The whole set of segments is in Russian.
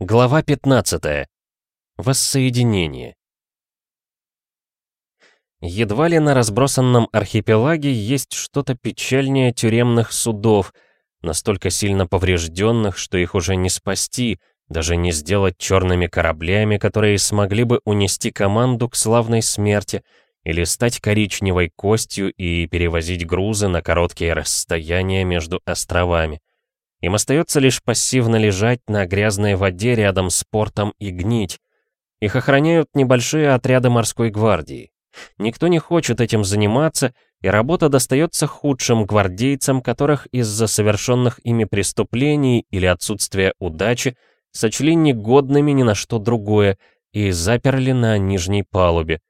Глава 15. Воссоединение. Едва ли на разбросанном архипелаге есть что-то печальнее тюремных судов, настолько сильно поврежденных, что их уже не спасти, даже не сделать черными кораблями, которые смогли бы унести команду к славной смерти или стать коричневой костью и перевозить грузы на короткие расстояния между островами. Им остается лишь пассивно лежать на грязной воде рядом с портом и гнить. Их охраняют небольшие отряды морской гвардии. Никто не хочет этим заниматься, и работа достается худшим гвардейцам, которых из-за совершенных ими преступлений или отсутствия удачи сочли негодными ни на что другое и заперли на нижней палубе.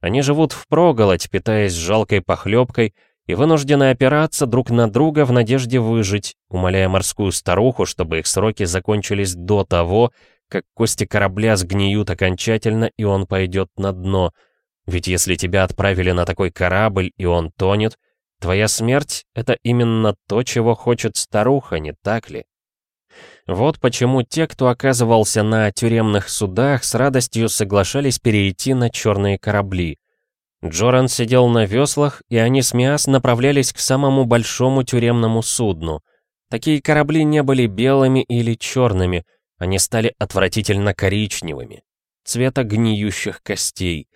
Они живут впроголодь, питаясь жалкой похлебкой, и вынуждены опираться друг на друга в надежде выжить, умоляя морскую старуху, чтобы их сроки закончились до того, как кости корабля сгниют окончательно и он пойдет на дно. Ведь если тебя отправили на такой корабль и он тонет, твоя смерть — это именно то, чего хочет старуха, не так ли? Вот почему те, кто оказывался на тюремных судах, с радостью соглашались перейти на черные корабли. Джоран сидел на веслах, и они с Миас направлялись к самому большому тюремному судну. Такие корабли не были белыми или черными, они стали отвратительно коричневыми, цвета гниющих костей.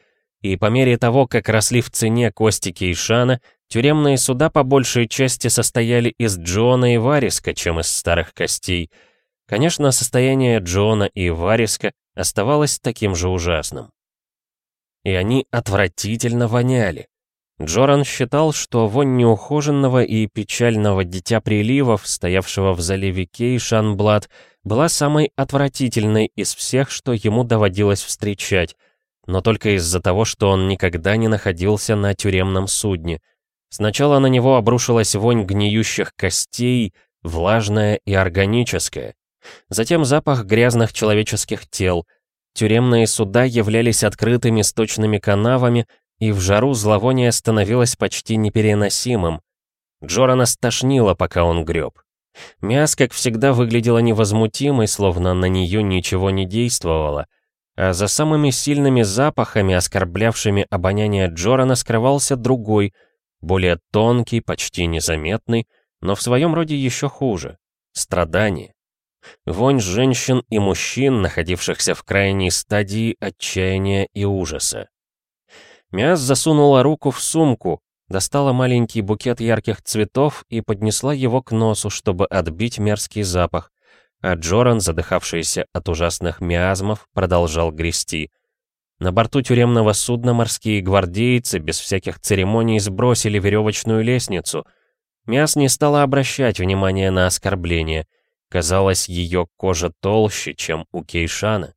И по мере того, как росли в цене кости Кейшана, тюремные суда по большей части состояли из Джона и Вариска, чем из старых костей. Конечно, состояние Джона и Вариска оставалось таким же ужасным и они отвратительно воняли. Джоран считал, что вонь неухоженного и печального дитя приливов, стоявшего в заливе Кейшанблад, была самой отвратительной из всех, что ему доводилось встречать, но только из-за того, что он никогда не находился на тюремном судне. Сначала на него обрушилась вонь гниющих костей, влажная и органическая. Затем запах грязных человеческих тел — Тюремные суда являлись открытыми сточными канавами, и в жару зловоние становилось почти непереносимым. Джорана стошнило, пока он греб. Мяс, как всегда, выглядела невозмутимой, словно на нее ничего не действовало. А за самыми сильными запахами, оскорблявшими обоняние Джорана, скрывался другой, более тонкий, почти незаметный, но в своем роде еще хуже — страдание. Вонь женщин и мужчин, находившихся в крайней стадии отчаяния и ужаса. Мяс засунула руку в сумку, достала маленький букет ярких цветов и поднесла его к носу, чтобы отбить мерзкий запах, а Джоран, задыхавшийся от ужасных миазмов, продолжал грести. На борту тюремного судна морские гвардейцы без всяких церемоний сбросили веревочную лестницу. Мяс не стала обращать внимания на оскорбление — Казалось, ее кожа толще, чем у Кейшана.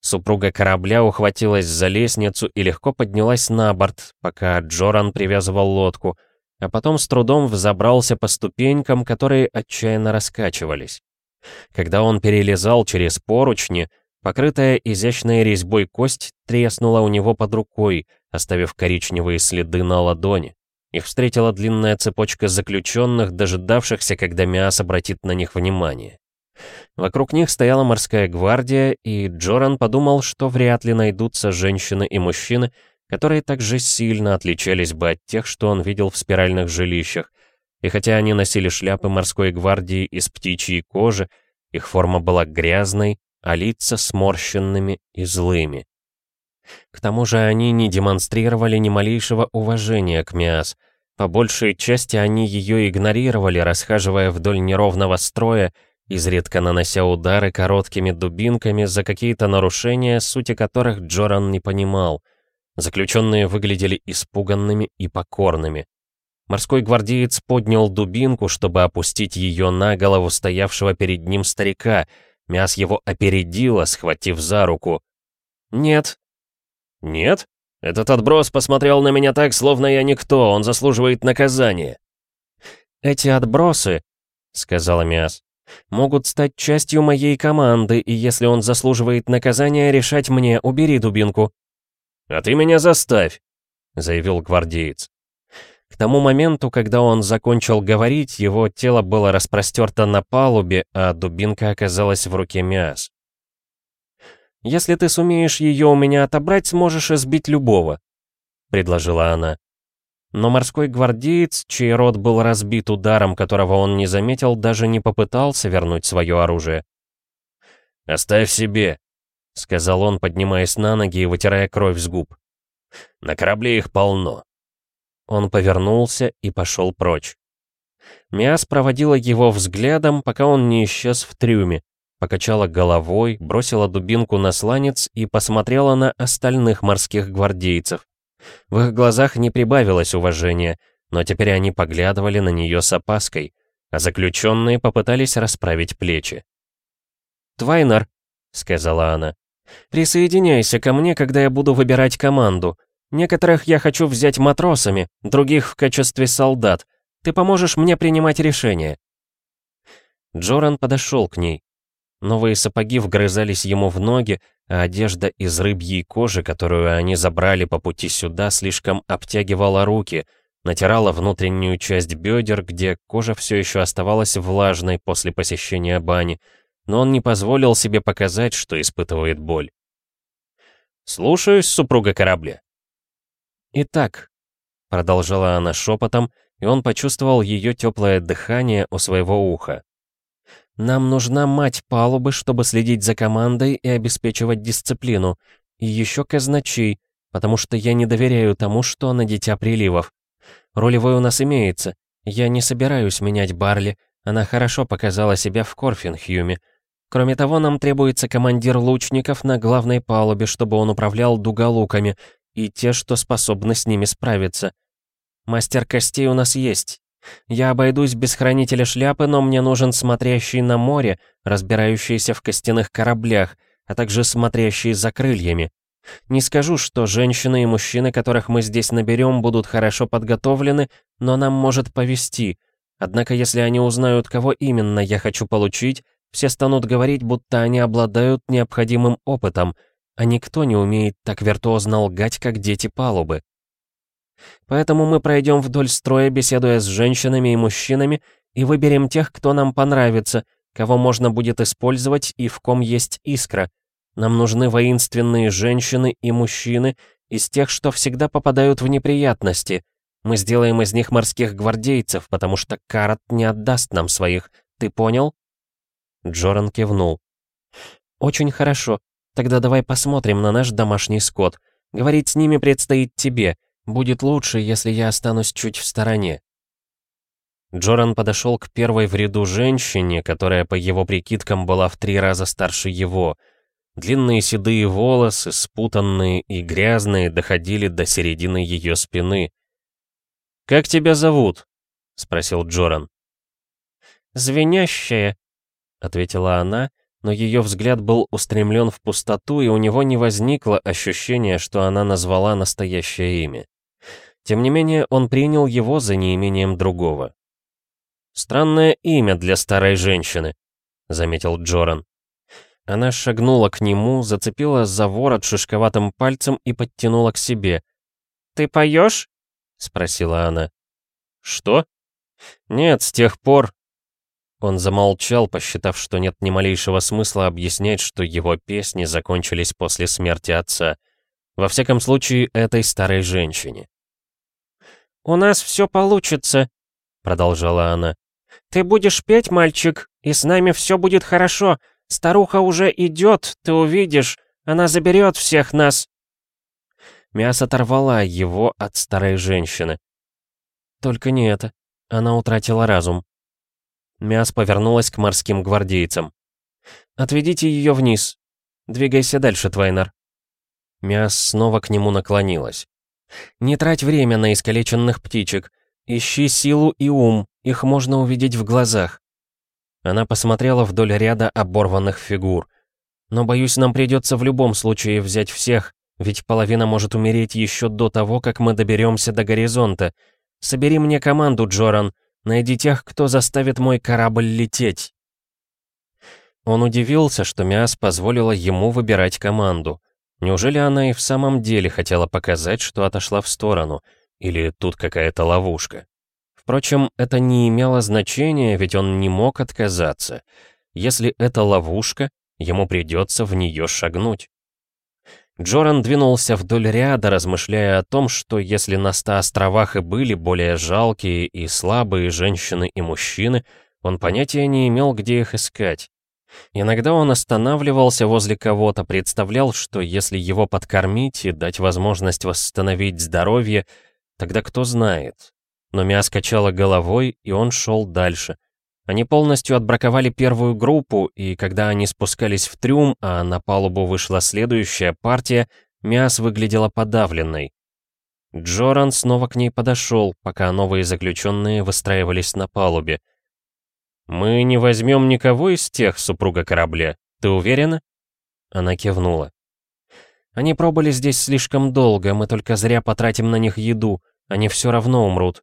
Супруга корабля ухватилась за лестницу и легко поднялась на борт, пока Джоран привязывал лодку, а потом с трудом взобрался по ступенькам, которые отчаянно раскачивались. Когда он перелезал через поручни, покрытая изящной резьбой кость треснула у него под рукой, оставив коричневые следы на ладони. Их встретила длинная цепочка заключенных, дожидавшихся, когда Миас обратит на них внимание. Вокруг них стояла морская гвардия, и Джоран подумал, что вряд ли найдутся женщины и мужчины, которые так же сильно отличались бы от тех, что он видел в спиральных жилищах. И хотя они носили шляпы морской гвардии из птичьей кожи, их форма была грязной, а лица сморщенными и злыми. К тому же они не демонстрировали ни малейшего уважения к Миас. По большей части они ее игнорировали, расхаживая вдоль неровного строя, изредка нанося удары короткими дубинками за какие-то нарушения, сути которых Джоран не понимал. Заключенные выглядели испуганными и покорными. Морской гвардеец поднял дубинку, чтобы опустить ее на голову стоявшего перед ним старика. Мяс его опередила, схватив за руку. «Нет, «Нет? Этот отброс посмотрел на меня так, словно я никто, он заслуживает наказания». «Эти отбросы», — сказала Миас, — «могут стать частью моей команды, и если он заслуживает наказания, решать мне, убери дубинку». «А ты меня заставь», — заявил гвардеец. К тому моменту, когда он закончил говорить, его тело было распростерто на палубе, а дубинка оказалась в руке Миас. Если ты сумеешь ее у меня отобрать, сможешь избить любого», — предложила она. Но морской гвардеец, чей рот был разбит ударом, которого он не заметил, даже не попытался вернуть свое оружие. «Оставь себе», — сказал он, поднимаясь на ноги и вытирая кровь с губ. «На корабле их полно». Он повернулся и пошел прочь. Миас проводила его взглядом, пока он не исчез в трюме, покачала головой, бросила дубинку на сланец и посмотрела на остальных морских гвардейцев. В их глазах не прибавилось уважения, но теперь они поглядывали на нее с опаской, а заключенные попытались расправить плечи. «Твайнер», — сказала она, — «присоединяйся ко мне, когда я буду выбирать команду. Некоторых я хочу взять матросами, других в качестве солдат. Ты поможешь мне принимать решения». Джоран подошел к ней. Новые сапоги вгрызались ему в ноги, а одежда из рыбьей кожи, которую они забрали по пути сюда, слишком обтягивала руки, натирала внутреннюю часть бедер, где кожа все еще оставалась влажной после посещения бани, но он не позволил себе показать, что испытывает боль. «Слушаюсь, супруга корабля». «Итак», — продолжала она шепотом, и он почувствовал ее теплое дыхание у своего уха. Нам нужна мать палубы, чтобы следить за командой и обеспечивать дисциплину. И еще казначей, потому что я не доверяю тому, что на Дитя Приливов. Ролевой у нас имеется. Я не собираюсь менять Барли. Она хорошо показала себя в Корфинхюме. Кроме того, нам требуется командир лучников на главной палубе, чтобы он управлял дуголуками, и те, что способны с ними справиться. Мастер костей у нас есть, я обойдусь без хранителя шляпы, но мне нужен смотрящий на море, разбирающийся в костяных кораблях, а также смотрящий за крыльями. Не скажу, что женщины и мужчины, которых мы здесь наберем, будут хорошо подготовлены, но нам может повести. Однако если они узнают, кого именно я хочу получить, все станут говорить, будто они обладают необходимым опытом, а никто не умеет так виртуозно лгать, как дети палубы. Поэтому мы пройдем вдоль строя, беседуя с женщинами и мужчинами, и выберем тех, кто нам понравится, кого можно будет использовать и в ком есть искра. Нам нужны воинственные женщины и мужчины из тех, что всегда попадают в неприятности. Мы сделаем из них морских гвардейцев, потому что Карат не отдаст нам своих. Ты понял?» Джоран кивнул. «Очень хорошо. Тогда давай посмотрим на наш домашний скот. Говорить с ними предстоит тебе. Будет лучше, если я останусь чуть в стороне. Джоран подошел к первой в ряду женщине, которая по его прикидкам была в три раза старше его. Длинные седые волосы, спутанные и грязные, доходили до середины ее спины. «Как тебя зовут?» — спросил Джоран. «Звенящая», — ответила она, но ее взгляд был устремлен в пустоту, и у него не возникло ощущения, что она назвала настоящее имя. Тем не менее, он принял его за неимением другого. «Странное имя для старой женщины», — заметил Джоран. Она шагнула к нему, зацепила за ворот шишковатым пальцем и подтянула к себе. «Ты поешь?» — спросила она. «Что?» «Нет, с тех пор...» Он замолчал, посчитав, что нет ни малейшего смысла объяснять, что его песни закончились после смерти отца. Во всяком случае, этой старой женщине. «У нас все получится», — продолжала она. «Ты будешь петь, мальчик, и с нами все будет хорошо. Старуха уже идет, ты увидишь. Она заберет всех нас». Мясо оторвала его от старой женщины. Только не это. Она утратила разум. Мяс повернулась к морским гвардейцам. «Отведите ее вниз. Двигайся дальше, Твайнер». Мяс снова к нему наклонилась. Не трать время на искалеченных птичек. Ищи силу и ум, их можно увидеть в глазах. Она посмотрела вдоль ряда оборванных фигур. Но, боюсь, нам придется в любом случае взять всех, ведь половина может умереть еще до того, как мы доберемся до горизонта. Собери мне команду, Джоран. Найди тех, кто заставит мой корабль лететь. Он удивился, что Миас позволила ему выбирать команду. Неужели она и в самом деле хотела показать, что отошла в сторону? Или тут какая-то ловушка? Впрочем, это не имело значения, ведь он не мог отказаться. Если это ловушка, ему придется в нее шагнуть. Джоран двинулся вдоль ряда, размышляя о том, что если на ста островах и были более жалкие и слабые женщины и мужчины, он понятия не имел, где их искать. Иногда он останавливался возле кого-то, представлял, что если его подкормить и дать возможность восстановить здоровье, тогда кто знает. Но Миа скачала головой, и он шел дальше. Они полностью отбраковали первую группу, и когда они спускались в трюм, а на палубу вышла следующая партия, Миас выглядела подавленной. Джоран снова к ней подошел, пока новые заключенные выстраивались на палубе. «Мы не возьмем никого из тех, супруга корабля. Ты уверена?» Она кивнула. «Они пробыли здесь слишком долго, мы только зря потратим на них еду. Они все равно умрут.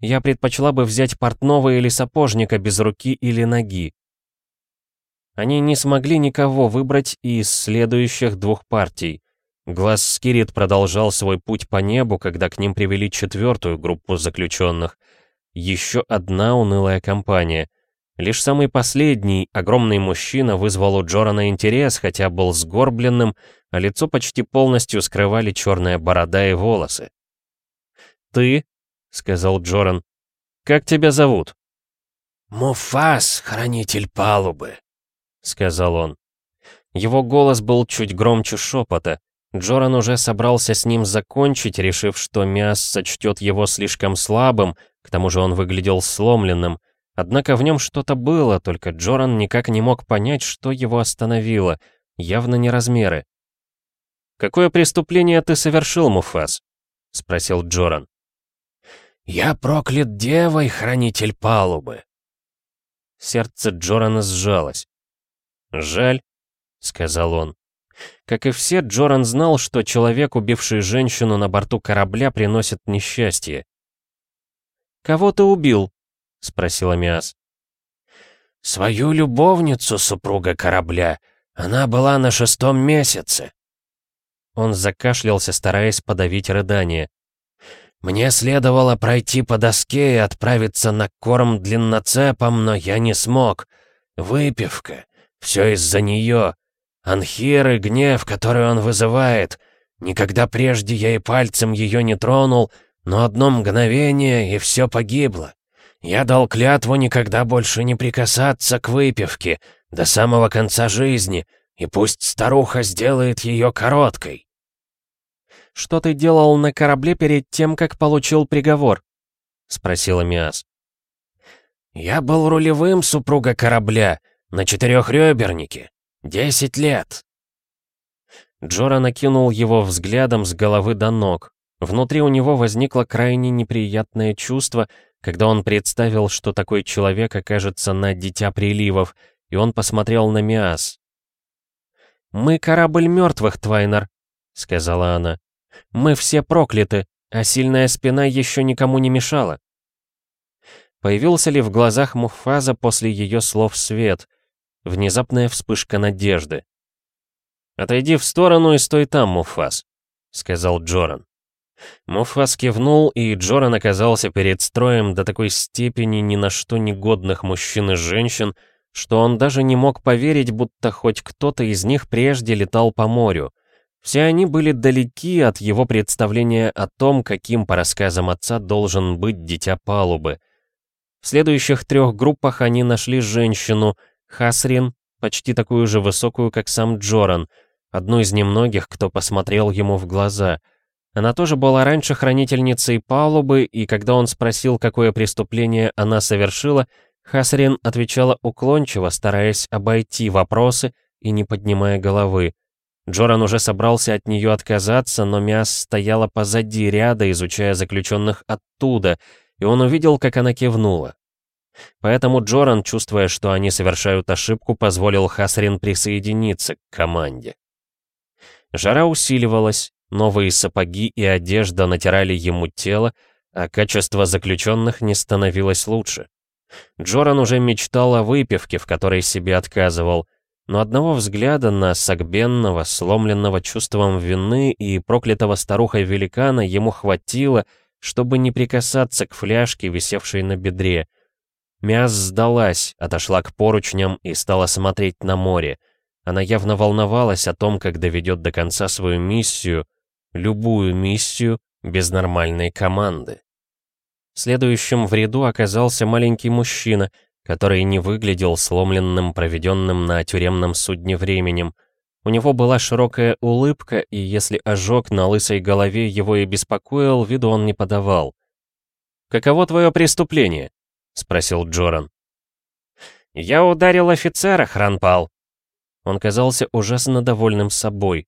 Я предпочла бы взять портного или сапожника без руки или ноги». Они не смогли никого выбрать из следующих двух партий. Глаз Скирит продолжал свой путь по небу, когда к ним привели четвертую группу заключенных. Еще одна унылая компания. Лишь самый последний, огромный мужчина, вызвал у Джорана интерес, хотя был сгорбленным, а лицо почти полностью скрывали черная борода и волосы. «Ты?» — сказал Джоран. «Как тебя зовут?» «Муфас, хранитель палубы», — сказал он. Его голос был чуть громче шепота. Джоран уже собрался с ним закончить, решив, что Миас сочтет его слишком слабым, к тому же он выглядел сломленным, Однако в нем что-то было, только Джоран никак не мог понять, что его остановило. Явно не размеры. «Какое преступление ты совершил, Муфас?» — спросил Джоран. «Я проклят девой, хранитель палубы». Сердце Джорана сжалось. «Жаль», — сказал он. Как и все, Джоран знал, что человек, убивший женщину на борту корабля, приносит несчастье. «Кого ты убил?» — спросила Миас. «Свою любовницу, супруга корабля. Она была на шестом месяце». Он закашлялся, стараясь подавить рыдание. «Мне следовало пройти по доске и отправиться на корм длинноцепом, но я не смог. Выпивка. Все из-за нее. Анхир и гнев, который он вызывает. Никогда прежде я и пальцем ее не тронул, но одно мгновение, и все погибло. Я дал клятву никогда больше не прикасаться к выпивке до самого конца жизни, и пусть старуха сделает ее короткой. «Что ты делал на корабле перед тем, как получил приговор?» — спросила Миас. «Я был рулевым супруга корабля, на четырехребернике. Десять лет». Джора накинул его взглядом с головы до ног. Внутри у него возникло крайне неприятное чувство, когда он представил, что такой человек окажется на Дитя Приливов, и он посмотрел на Миас. «Мы корабль мертвых, Твайнер», — сказала она. «Мы все прокляты, а сильная спина еще никому не мешала». Появился ли в глазах Муфаза после ее слов свет? Внезапная вспышка надежды. «Отойди в сторону и стой там, Муфаз», — сказал Джоран. Муфас кивнул, и Джоран оказался перед строем до такой степени ни на что негодных мужчин и женщин, что он даже не мог поверить, будто хоть кто-то из них прежде летал по морю. Все они были далеки от его представления о том, каким, по рассказам отца, должен быть дитя палубы. В следующих трех группах они нашли женщину, Хасрин, почти такую же высокую, как сам Джоран, одну из немногих, кто посмотрел ему в глаза — она тоже была раньше хранительницей палубы, и когда он спросил, какое преступление она совершила, Хасрин отвечала уклончиво, стараясь обойти вопросы и не поднимая головы. Джоран уже собрался от нее отказаться, но Миас стояла позади ряда, изучая заключенных оттуда, и он увидел, как она кивнула. Поэтому Джоран, чувствуя, что они совершают ошибку, позволил Хасрин присоединиться к команде. Жара усиливалась, Новые сапоги и одежда натирали ему тело, а качество заключенных не становилось лучше. Джоран уже мечтал о выпивке, в которой себе отказывал, но одного взгляда на согбенного, сломленного чувством вины и проклятого старухой великана ему хватило, чтобы не прикасаться к фляжке, висевшей на бедре. Мяс сдалась, отошла к поручням и стала смотреть на море. Она явно волновалась о том, как доведет до конца свою миссию, любую миссию без нормальной команды. Следующим в ряду оказался маленький мужчина, который не выглядел сломленным, проведенным на тюремном судне временем. У него была широкая улыбка, и если ожог на лысой голове его и беспокоил, виду он не подавал. «Каково твое преступление?» — спросил Джоран. «Я ударил офицера, Хранпал». Он казался ужасно довольным собой.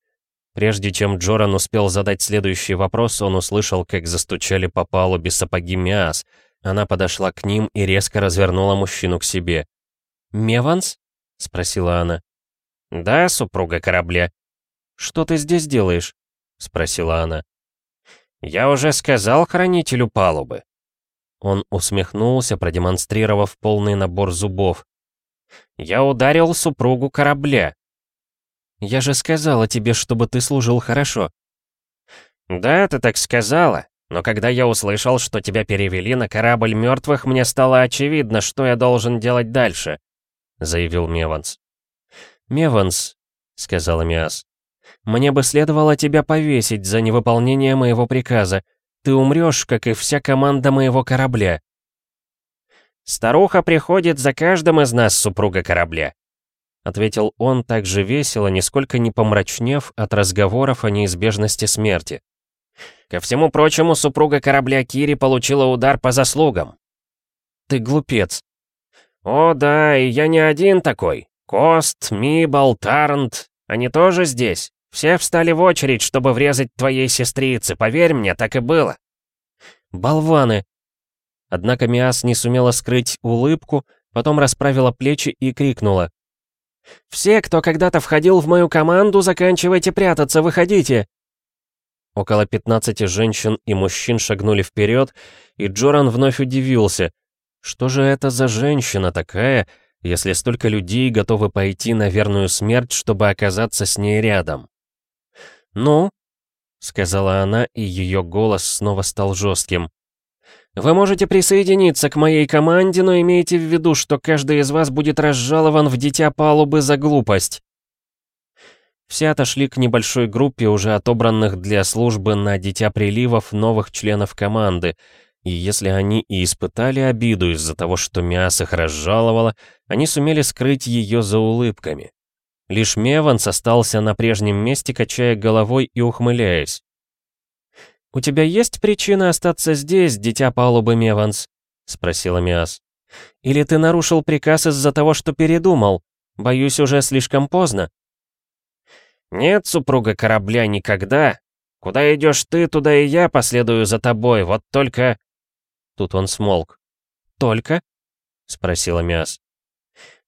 Прежде чем Джоран успел задать следующий вопрос, он услышал, как застучали по палубе сапоги Миас. Она подошла к ним и резко развернула мужчину к себе. «Меванс?» — спросила она. «Да, супруга корабля». «Что ты здесь делаешь?» — спросила она. «Я уже сказал хранителю палубы». Он усмехнулся, продемонстрировав полный набор зубов. «Я ударил супругу корабля. Я же сказала тебе, чтобы ты служил хорошо». «Да, ты так сказала, но когда я услышал, что тебя перевели на корабль мертвых, мне стало очевидно, что я должен делать дальше», — заявил Меванс. «Меванс», — сказала Миас, — «мне бы следовало тебя повесить за невыполнение моего приказа. Ты умрешь, как и вся команда моего корабля». «Старуха приходит за каждым из нас, супруга корабля», ответил он так же весело, нисколько не помрачнев от разговоров о неизбежности смерти. «Ко всему прочему, супруга корабля Кири получила удар по заслугам». «Ты глупец». «О да, и я не один такой. Кост, Мибал, Тарант, они тоже здесь. Все встали в очередь, чтобы врезать твоей сестрице, поверь мне, так и было». «Болваны!» Однако Миас не сумела скрыть улыбку, потом расправила плечи и крикнула. «Все, кто когда-то входил в мою команду, заканчивайте прятаться, выходите!» Около 15 женщин и мужчин шагнули вперед, и Джоран вновь удивился. Что же это за женщина такая, если столько людей готовы пойти на верную смерть, чтобы оказаться с ней рядом? «Ну?» — сказала она, и ее голос снова стал жестким. Вы можете присоединиться к моей команде, но имейте в виду, что каждый из вас будет разжалован в дитя палубы за глупость. Все отошли к небольшой группе уже отобранных для службы на дитя приливов новых членов команды, и если они и испытали обиду из-за того, что мясо их разжаловало, они сумели скрыть ее за улыбками. Лишь Меванс остался на прежнем месте, качая головой и ухмыляясь. «У тебя есть причина остаться здесь, дитя палубы Меванс?» — спросила Миас. «Или ты нарушил приказ из-за того, что передумал? Боюсь, уже слишком поздно». «Нет, супруга корабля, никогда. Куда идешь ты, туда и я последую за тобой, вот только...» Тут он смолк. «Только?» — спросила Миас.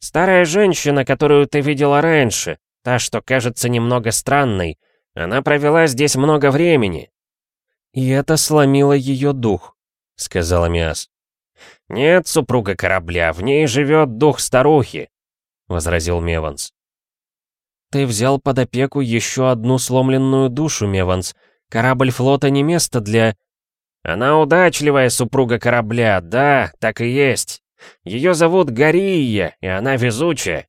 «Старая женщина, которую ты видела раньше, та, что кажется немного странной, она провела здесь много времени, «И это сломило ее дух», — сказала Миас. «Нет, супруга корабля, в ней живет дух старухи», — возразил Меванс. «Ты взял под опеку еще одну сломленную душу, Меванс. Корабль флота не место для...» «Она удачливая супруга корабля, да, так и есть. Ее зовут Гария, и она везучая».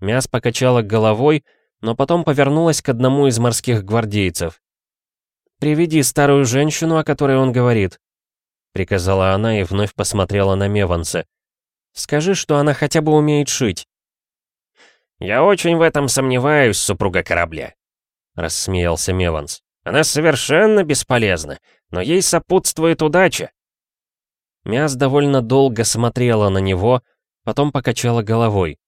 Мяс покачала головой, но потом повернулась к одному из морских гвардейцев. «Приведи старую женщину, о которой он говорит», — приказала она и вновь посмотрела на Меванса. «Скажи, что она хотя бы умеет шить». «Я очень в этом сомневаюсь, супруга корабля», — рассмеялся Меванс. «Она совершенно бесполезна, но ей сопутствует удача». Мяс довольно долго смотрела на него, потом покачала головой.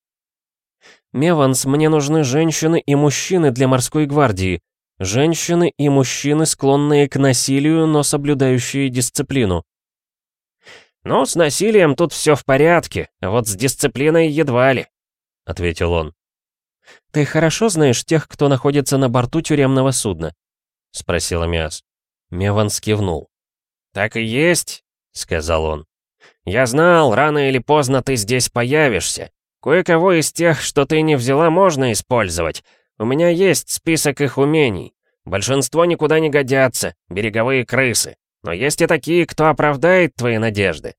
«Меванс, мне нужны женщины и мужчины для морской гвардии. Женщины и мужчины, склонные к насилию, но соблюдающие дисциплину. «Ну, с насилием тут все в порядке, а вот с дисциплиной едва ли», — ответил он. «Ты хорошо знаешь тех, кто находится на борту тюремного судна?» — спросила Миас. Меван скивнул. «Так и есть», — сказал он. «Я знал, рано или поздно ты здесь появишься. Кое-кого из тех, что ты не взяла, можно использовать, у меня есть список их умений. Большинство никуда не годятся, береговые крысы. Но есть и такие, кто оправдает твои надежды.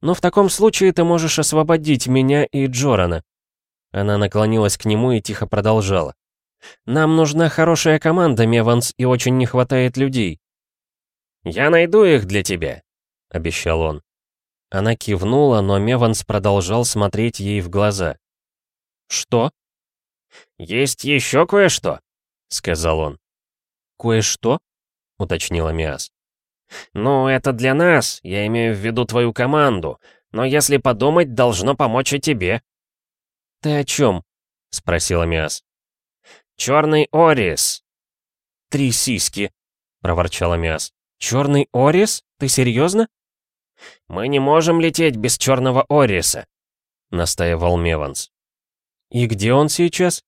Но в таком случае ты можешь освободить меня и Джорана. Она наклонилась к нему и тихо продолжала. «Нам нужна хорошая команда, Меванс, и очень не хватает людей». «Я найду их для тебя», — обещал он. Она кивнула, но Меванс продолжал смотреть ей в глаза. «Что?» «Есть еще кое-что», — сказал он. «Кое-что?» — уточнила Миас. «Ну, это для нас, я имею в виду твою команду, но если подумать, должно помочь и тебе». «Ты о чем?» — спросила Миас. «Черный Орис». «Три сиськи», — проворчала Миас. «Черный Орис? Ты серьезно?» «Мы не можем лететь без черного Ориса», — настаивал Меванс. «И где он сейчас?»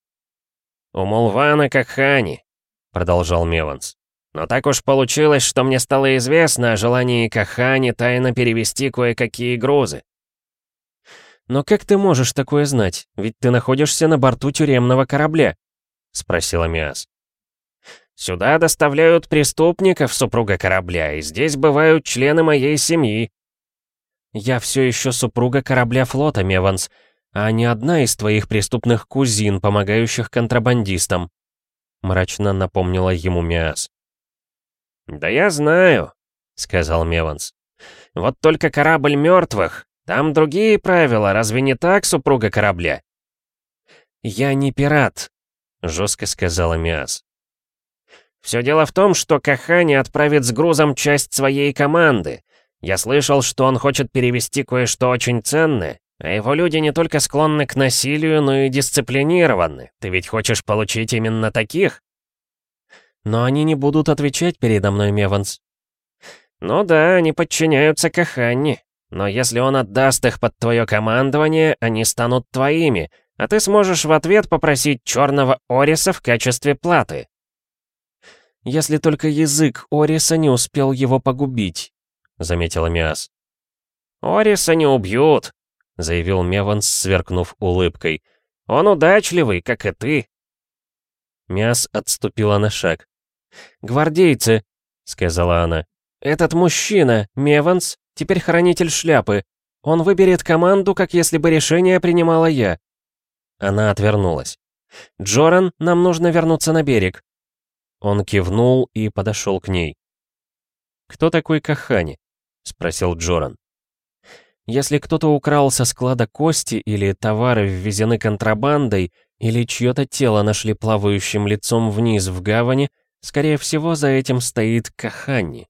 «У Мулвана Кахани», — продолжал Меванс. «Но так уж получилось, что мне стало известно о желании Кахани тайно перевести кое-какие грузы». «Но как ты можешь такое знать? Ведь ты находишься на борту тюремного корабля», — спросила Миас. «Сюда доставляют преступников, супруга корабля, и здесь бывают члены моей семьи». «Я все еще супруга корабля флота, Меванс, а не одна из твоих преступных кузин, помогающих контрабандистам», — мрачно напомнила ему Миас. «Да я знаю», — сказал Меванс. «Вот только корабль мертвых, там другие правила, разве не так, супруга корабля?» «Я не пират», — жестко сказала Миас. «Все дело в том, что Кахани отправит с грузом часть своей команды. Я слышал, что он хочет перевести кое-что очень ценное, а его люди не только склонны к насилию, но и дисциплинированы. Ты ведь хочешь получить именно таких?» «Но они не будут отвечать передо мной, Меванс». «Ну да, они подчиняются Каханни. Но если он отдаст их под твое командование, они станут твоими, а ты сможешь в ответ попросить черного Ориса в качестве платы». «Если только язык Ориса не успел его погубить», — заметила Миас. «Ориса не убьют», — заявил Меванс, сверкнув улыбкой. «Он удачливый, как и ты». Миас отступила на шаг. «Гвардейцы», — сказала она. «Этот мужчина, Меванс, теперь хранитель шляпы. Он выберет команду, как если бы решение принимала я». Она отвернулась. «Джоран, нам нужно вернуться на берег». Он кивнул и подошел к ней. «Кто такой Кахани?» — спросил Джоран. «Если кто-то украл со склада кости или товары ввезены контрабандой, или чье-то тело нашли плавающим лицом вниз в гавани, скорее всего, за этим стоит Кахани.